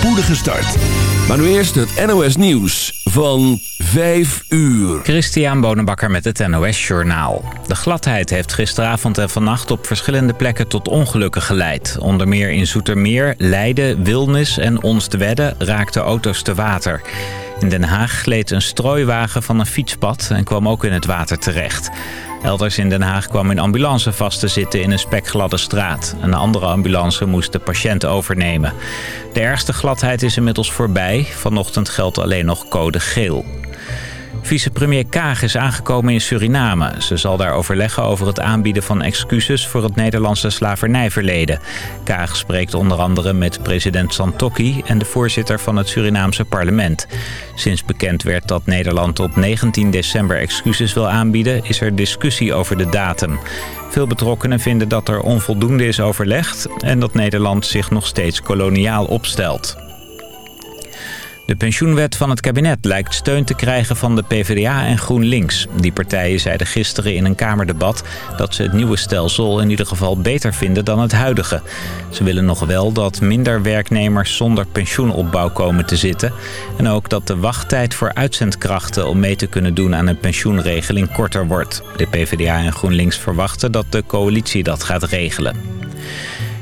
spoedige start. Maar nu eerst het NOS Nieuws van 5 uur. Christian Bonenbakker met het NOS Journaal. De gladheid heeft gisteravond en vannacht op verschillende plekken tot ongelukken geleid. Onder meer in Zoetermeer, Leiden, Wilnis en Onstwedde raakten auto's te water. In Den Haag gleed een strooiwagen van een fietspad en kwam ook in het water terecht. Elders in Den Haag kwam een ambulance vast te zitten in een spekgladde straat. Een andere ambulance moest de patiënt overnemen. De ergste gladheid is inmiddels voorbij. Vanochtend geldt alleen nog code geel. Vicepremier Kaag is aangekomen in Suriname. Ze zal daar overleggen over het aanbieden van excuses voor het Nederlandse slavernijverleden. Kaag spreekt onder andere met president Santokki en de voorzitter van het Surinaamse parlement. Sinds bekend werd dat Nederland op 19 december excuses wil aanbieden, is er discussie over de datum. Veel betrokkenen vinden dat er onvoldoende is overlegd en dat Nederland zich nog steeds koloniaal opstelt. De pensioenwet van het kabinet lijkt steun te krijgen van de PvdA en GroenLinks. Die partijen zeiden gisteren in een Kamerdebat dat ze het nieuwe stelsel in ieder geval beter vinden dan het huidige. Ze willen nog wel dat minder werknemers zonder pensioenopbouw komen te zitten. En ook dat de wachttijd voor uitzendkrachten om mee te kunnen doen aan een pensioenregeling korter wordt. De PvdA en GroenLinks verwachten dat de coalitie dat gaat regelen.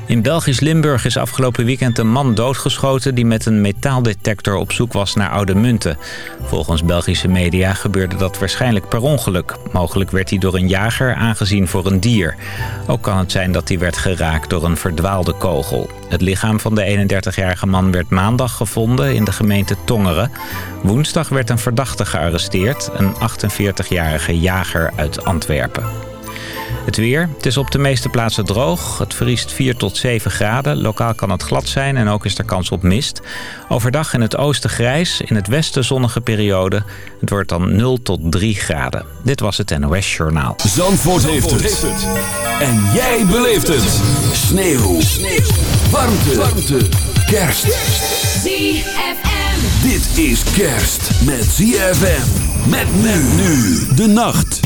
In Belgisch Limburg is afgelopen weekend een man doodgeschoten... die met een metaaldetector op zoek was naar oude munten. Volgens Belgische media gebeurde dat waarschijnlijk per ongeluk. Mogelijk werd hij door een jager aangezien voor een dier. Ook kan het zijn dat hij werd geraakt door een verdwaalde kogel. Het lichaam van de 31-jarige man werd maandag gevonden in de gemeente Tongeren. Woensdag werd een verdachte gearresteerd, een 48-jarige jager uit Antwerpen. Het weer. Het is op de meeste plaatsen droog. Het vriest 4 tot 7 graden. Lokaal kan het glad zijn en ook is er kans op mist. Overdag in het oosten grijs, in het westen zonnige periode. Het wordt dan 0 tot 3 graden. Dit was het NOS Journaal. Zandvoort, heeft, het. En jij beleeft het. Sneeuw. Sneeuw. Warmte. Warmte. Kerst. ZFM. Dit is kerst met ZFM. Met men nu de nacht.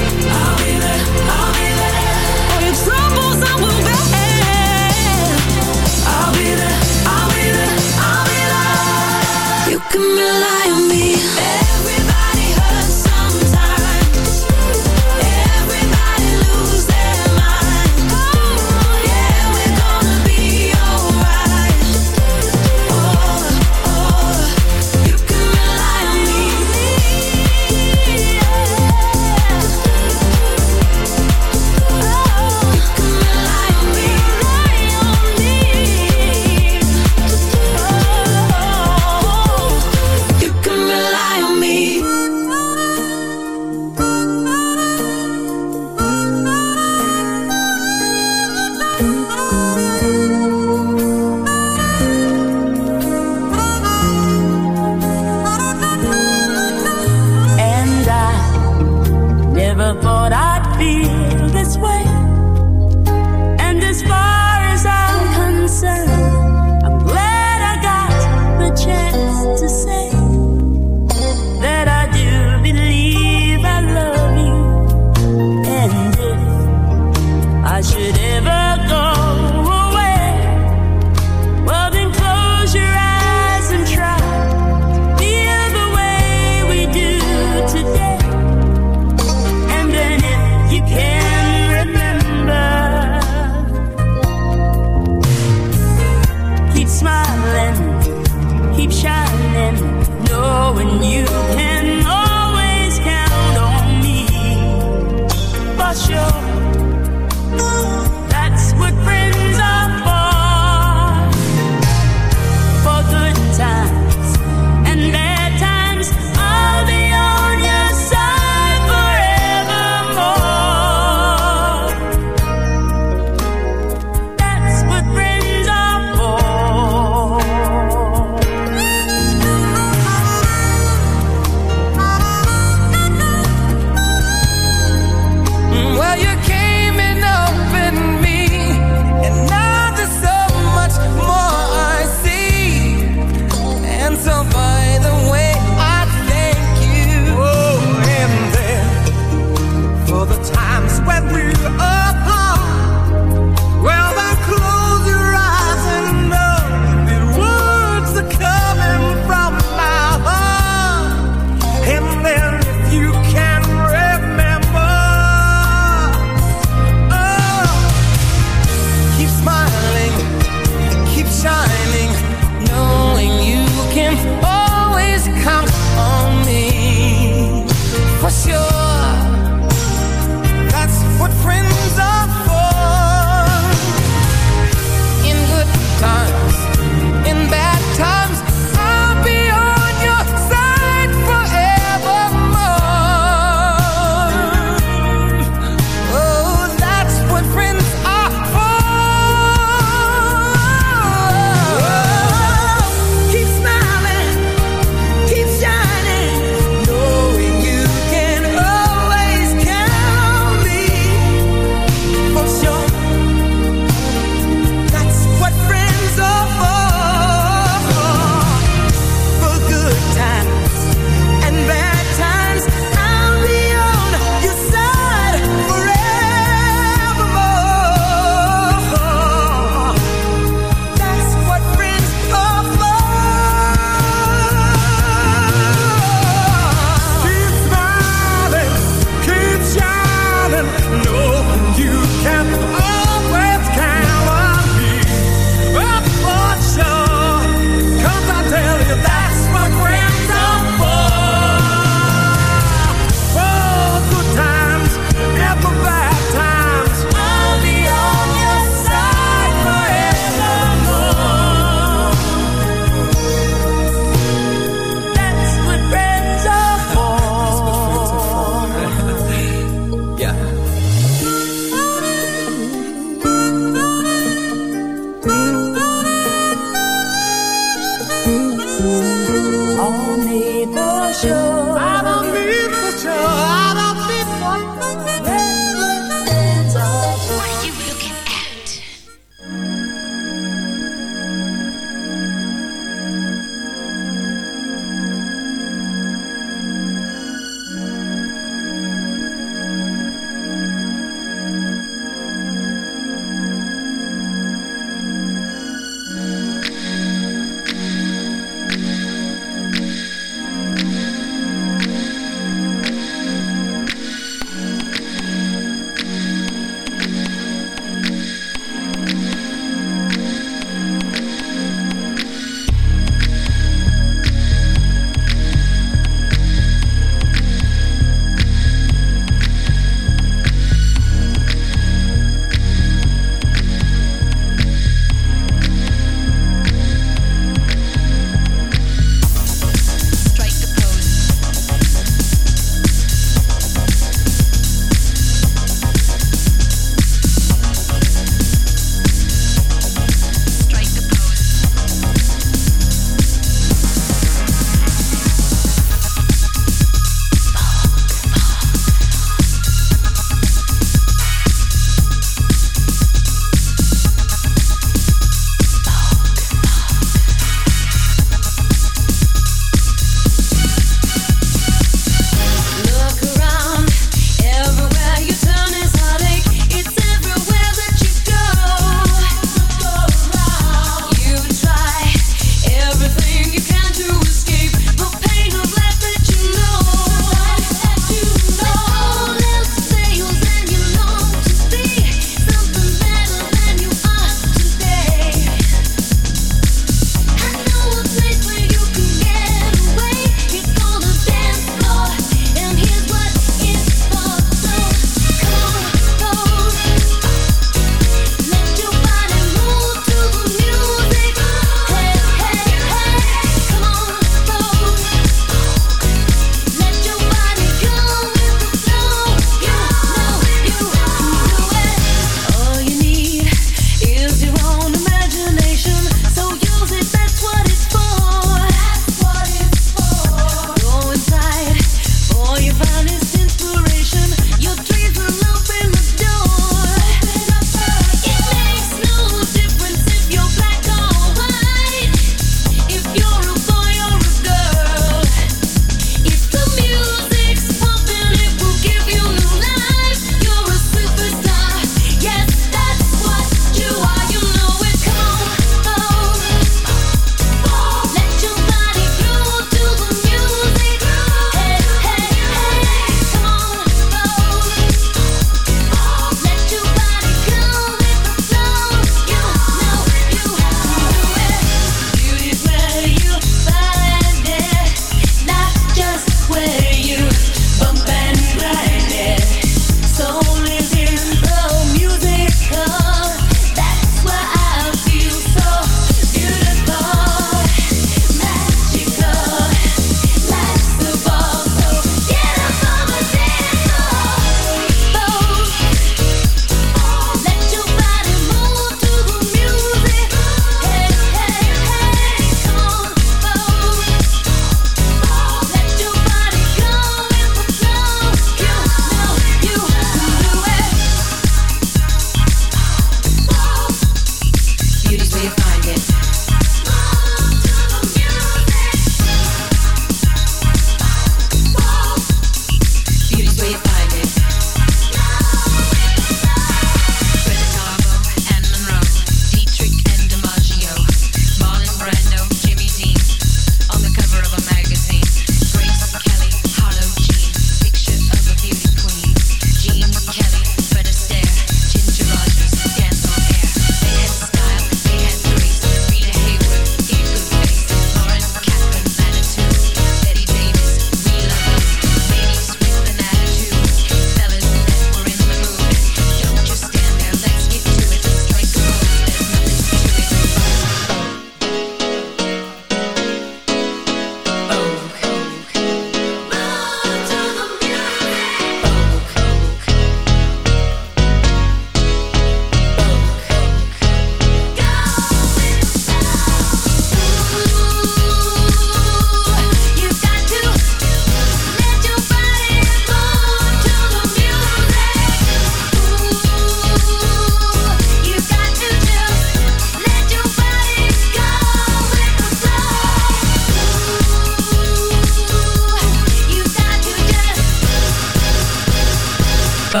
She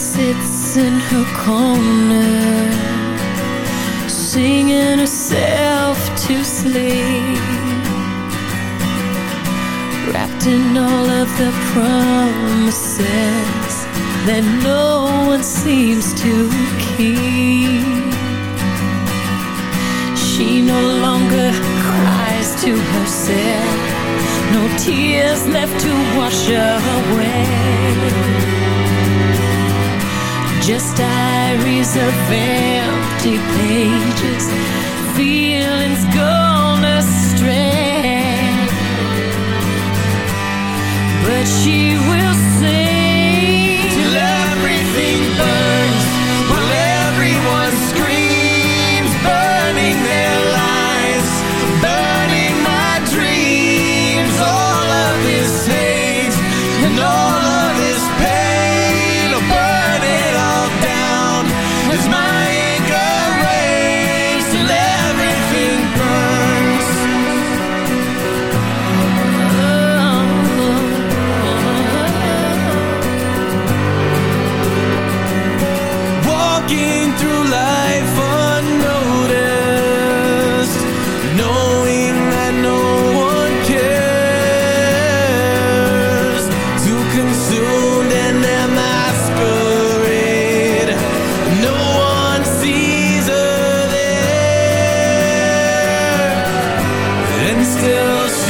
sits in her corner Singing herself to sleep In all of the promises That no one seems to keep. She no longer cries to herself No tears left to wash away. Just diaries of empty pages Feelings gone astray But she will sing. Till everything burns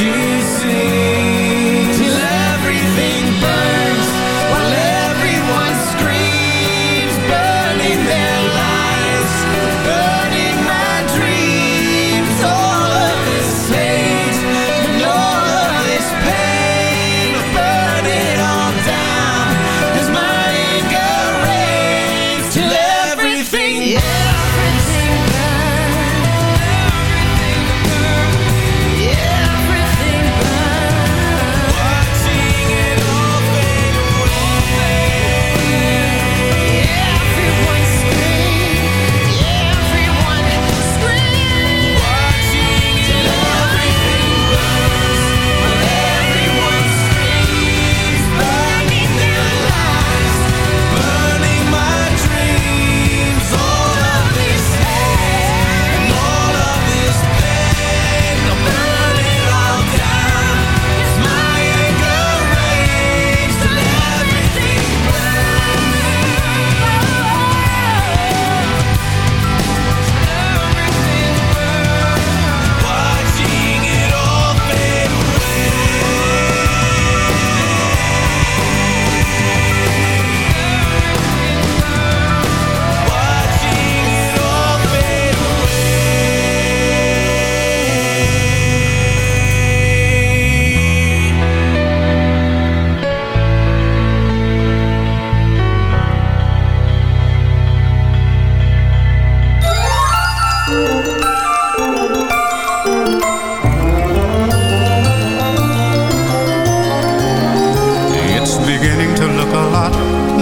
still she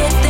Wondering if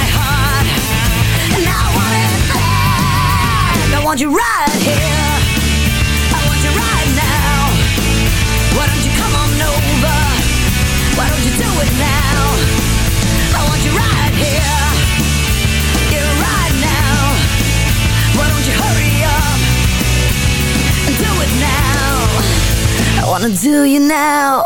wanna do you now.